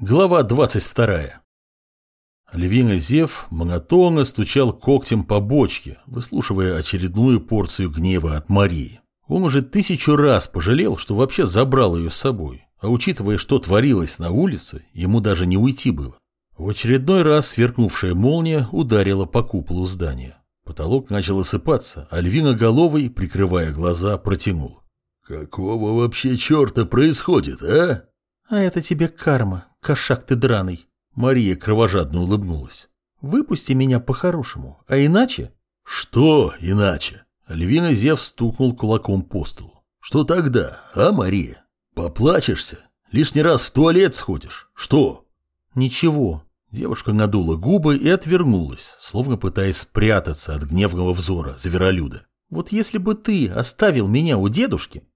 Глава 22. Львиный Зев монотонно стучал когтем по бочке, выслушивая очередную порцию гнева от Марии. Он уже тысячу раз пожалел, что вообще забрал ее с собой, а учитывая, что творилось на улице, ему даже не уйти было. В очередной раз сверкнувшая молния ударила по куполу здания. Потолок начал осыпаться, а львиноголовый, прикрывая глаза, протянул. «Какого вообще черта происходит, а?» «А это тебе карма, кошак ты драный!» Мария кровожадно улыбнулась. «Выпусти меня по-хорошему, а иначе...» «Что иначе?» Львиный Зев стукнул кулаком по столу. «Что тогда, а, Мария? Поплачешься? Лишний раз в туалет сходишь? Что?» «Ничего». Девушка надула губы и отвернулась, словно пытаясь спрятаться от гневного взора зверолюда. «Вот если бы ты оставил меня у дедушки,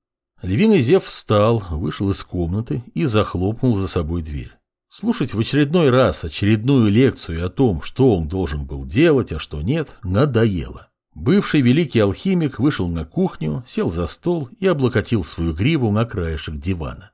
Львиный Зев встал, вышел из комнаты и захлопнул за собой дверь. Слушать в очередной раз очередную лекцию о том, что он должен был делать, а что нет, надоело. Бывший великий алхимик вышел на кухню, сел за стол и облокотил свою гриву на краешек дивана.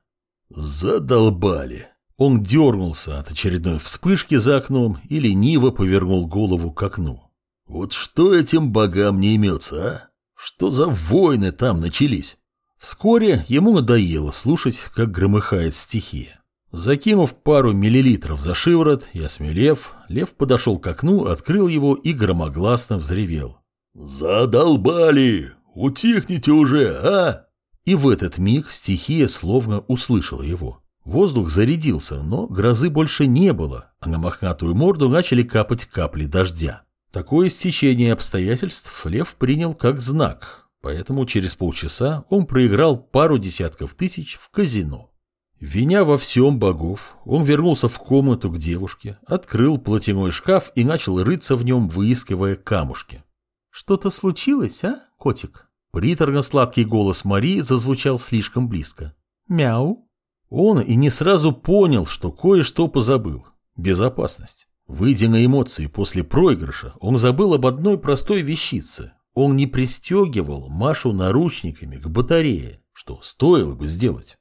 «Задолбали!» Он дернулся от очередной вспышки за окном и лениво повернул голову к окну. «Вот что этим богам не имется, а? Что за войны там начались?» Вскоре ему надоело слушать, как громыхает стихия. Закинув пару миллилитров за шиворот и осмелев, лев подошел к окну, открыл его и громогласно взревел. «Задолбали! Утихните уже, а!» И в этот миг стихия словно услышала его. Воздух зарядился, но грозы больше не было, а на мохнатую морду начали капать капли дождя. Такое стечение обстоятельств лев принял как знак, Поэтому через полчаса он проиграл пару десятков тысяч в казино. Виня во всем богов, он вернулся в комнату к девушке, открыл платяной шкаф и начал рыться в нем, выискивая камушки. «Что-то случилось, а, котик?» Приторно-сладкий голос Марии зазвучал слишком близко. «Мяу». Он и не сразу понял, что кое-что позабыл. Безопасность. Выйдя на эмоции после проигрыша, он забыл об одной простой вещице он не пристегивал Машу наручниками к батарее, что стоило бы сделать.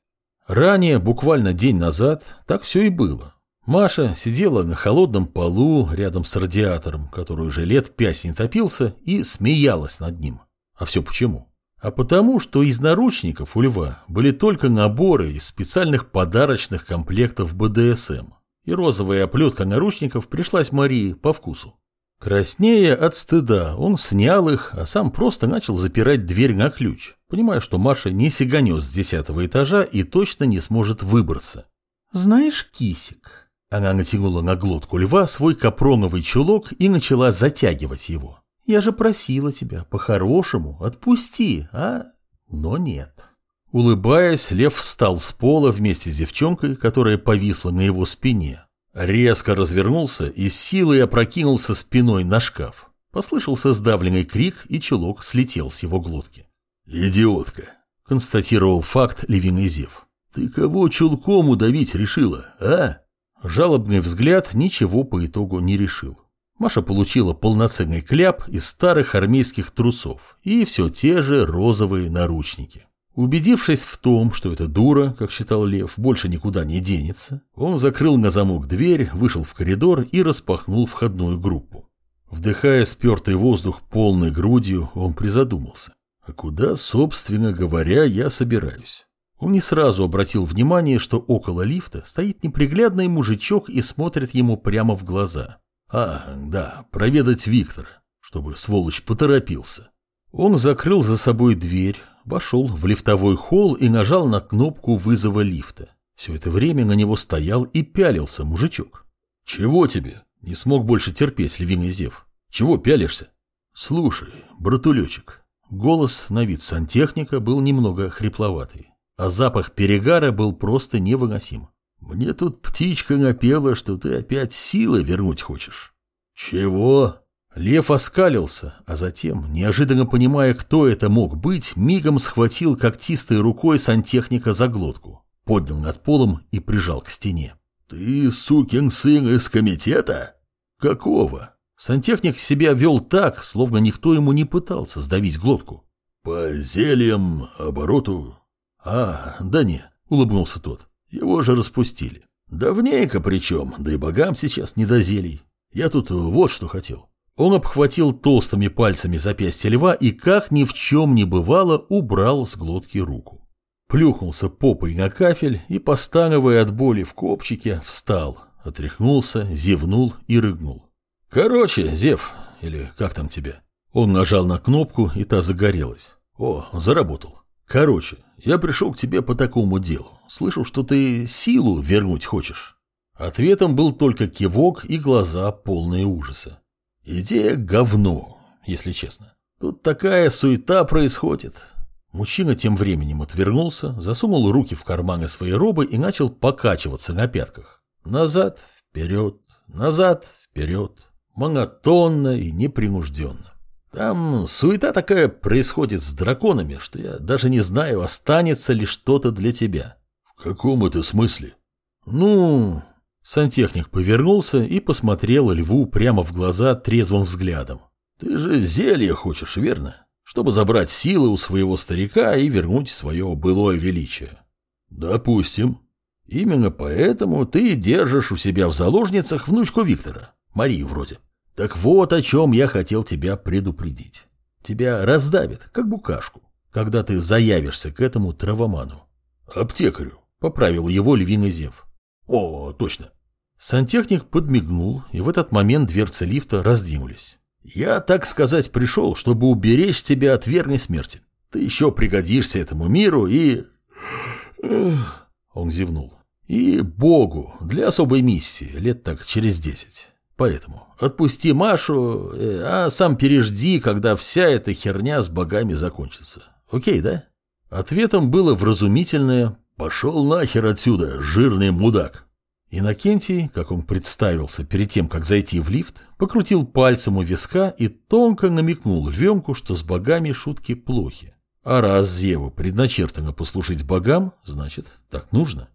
Ранее, буквально день назад, так все и было. Маша сидела на холодном полу рядом с радиатором, который уже лет пять не топился, и смеялась над ним. А все почему? А потому, что из наручников у льва были только наборы из специальных подарочных комплектов БДСМ. И розовая оплетка наручников пришлась Марии по вкусу. Краснея от стыда, он снял их, а сам просто начал запирать дверь на ключ, понимая, что Маша не сиганет с десятого этажа и точно не сможет выбраться. «Знаешь, кисик...» Она натянула на глотку льва свой капроновый чулок и начала затягивать его. «Я же просила тебя, по-хорошему, отпусти, а...» Но нет. Улыбаясь, лев встал с пола вместе с девчонкой, которая повисла на его спине, Резко развернулся и с силой опрокинулся спиной на шкаф. Послышался сдавленный крик, и чулок слетел с его глотки. «Идиотка!» — констатировал факт Левиный Зев. «Ты кого чулком удавить решила, а?» Жалобный взгляд ничего по итогу не решил. Маша получила полноценный кляп из старых армейских трусов и все те же розовые наручники. Убедившись в том, что эта дура, как считал Лев, больше никуда не денется, он закрыл на замок дверь, вышел в коридор и распахнул входную группу. Вдыхая спертый воздух полной грудью, он призадумался. А куда, собственно говоря, я собираюсь? Он не сразу обратил внимание, что около лифта стоит неприглядный мужичок и смотрит ему прямо в глаза. А, да, проведать Виктора, чтобы сволочь поторопился. Он закрыл за собой дверь, вошел в лифтовой холл и нажал на кнопку вызова лифта. Все это время на него стоял и пялился мужичок. «Чего тебе?» — не смог больше терпеть львиный зев. «Чего пялишься?» «Слушай, братулечек». Голос на вид сантехника был немного хрипловатый, а запах перегара был просто невыносим. «Мне тут птичка напела, что ты опять силы вернуть хочешь». «Чего?» Лев оскалился, а затем, неожиданно понимая, кто это мог быть, мигом схватил когтистой рукой сантехника за глотку, поднял над полом и прижал к стене. «Ты сукин сын из комитета?» «Какого?» Сантехник себя вел так, словно никто ему не пытался сдавить глотку. «По зельям, обороту?» «А, да не», — улыбнулся тот. «Его же распустили». Давненько причем, да и богам сейчас не до зелий. Я тут вот что хотел. Он обхватил толстыми пальцами запястье льва и, как ни в чем не бывало, убрал с глотки руку. Плюхнулся попой на кафель и, постановая от боли в копчике, встал, отряхнулся, зевнул и рыгнул. «Короче, Зев, или как там тебя?» Он нажал на кнопку, и та загорелась. «О, заработал. Короче, я пришел к тебе по такому делу. Слышу, что ты силу вернуть хочешь». Ответом был только кивок и глаза, полные ужаса. «Идея говно, если честно. Тут такая суета происходит». Мужчина тем временем отвернулся, засунул руки в карманы своей робы и начал покачиваться на пятках. Назад, вперед, назад, вперед. Монотонно и непринужденно. Там суета такая происходит с драконами, что я даже не знаю, останется ли что-то для тебя. В каком это смысле? Ну... Сантехник повернулся и посмотрел льву прямо в глаза трезвым взглядом. Ты же зелье хочешь, верно? Чтобы забрать силы у своего старика и вернуть свое былое величие. Допустим. Именно поэтому ты держишь у себя в заложницах внучку Виктора, Марию вроде. Так вот о чем я хотел тебя предупредить. Тебя раздавит, как букашку, когда ты заявишься к этому травоману. Аптекарю, поправил его львиный зев. О, точно. Сантехник подмигнул, и в этот момент дверцы лифта раздвинулись. Я, так сказать, пришел, чтобы уберечь тебя от верной смерти. Ты еще пригодишься этому миру и... Он зевнул. И Богу для особой миссии лет так через десять. Поэтому отпусти Машу, э, а сам пережди, когда вся эта херня с богами закончится. Окей, да? Ответом было вразумительное «Пошел нахер отсюда, жирный мудак!» Иннокентий, как он представился перед тем, как зайти в лифт, покрутил пальцем у виска и тонко намекнул львенку, что с богами шутки плохи. А раз Зеву предначертано послужить богам, значит, так нужно.